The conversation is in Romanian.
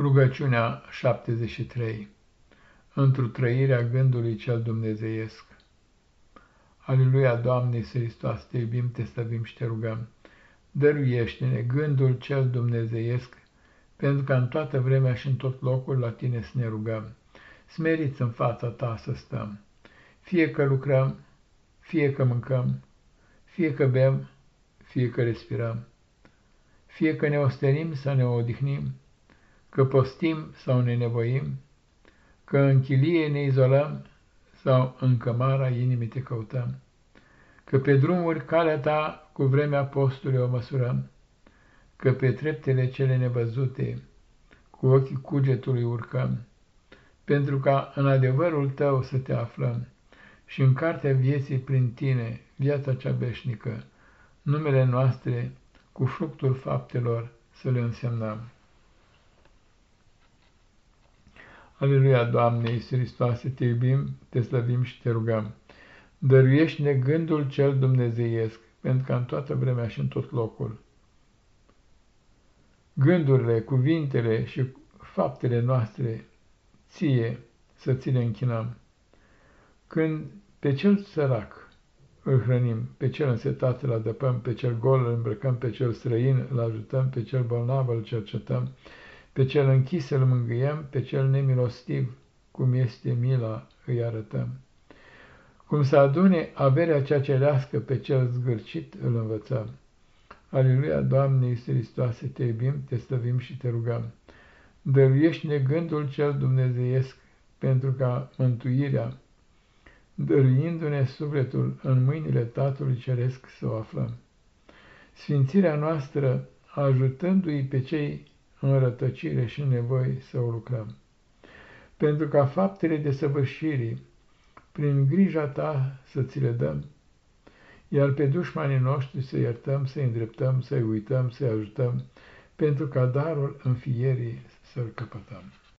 Rugăciunea 73 Într-o trăirea gândului cel dumnezeiesc Aleluia, Doamne Iisus Hristos, te iubim, te slăvim și te rugăm. Dăruiește-ne gândul cel dumnezeiesc, pentru că în toată vremea și în tot locul la tine să ne rugăm. Smeriți în fața ta să stăm, fie că lucrăm, fie că mâncăm, fie că bem, fie că respirăm, fie că ne osterim sau ne odihnim, că postim sau ne nevoim, că în chilie ne izolăm sau în cămara inimii te căutăm, că pe drumuri calea ta cu vremea postului o măsurăm, că pe treptele cele nevăzute cu ochii cugetului urcăm, pentru ca în adevărul tău să te aflăm și în cartea vieții prin tine, viața cea veșnică, numele noastre cu fructul faptelor să le însemnăm. Aleluia, Doamne, Iisus Hristoase, te iubim, te slăvim și te rugăm. Dăruiește-ne gândul cel dumnezeiesc, pentru că în toată vremea și în tot locul. Gândurile, cuvintele și faptele noastre, ție să ți le închinăm. Când pe cel sărac îl hrănim, pe cel însetat îl adăpăm, pe cel gol îl îmbrăcăm, pe cel străin îl ajutăm, pe cel bolnav îl cercetăm, pe cel închis îl mângâiem, pe cel nemilostiv, cum este mila, îi arătăm. Cum să adune averea cea cerească, pe cel zgârcit îl învățăm. Aleluia, Doamne Iisus Hristoase, te iubim, te slăvim și te rugăm. Dăruiește-ne gândul cel dumnezeiesc, pentru ca mântuirea, dăruindu-ne sufletul în mâinile Tatălui Ceresc să o aflăm. Sfințirea noastră, ajutându-i pe cei în rătăcire și în nevoi să o lucrăm. Pentru ca faptele de săvârșirii, prin grija ta să ți le dăm, iar pe dușmanii noștri să iertăm, să-i îndreptăm, să-i uităm, să-i ajutăm, pentru ca darul înfierii să-l căpătăm.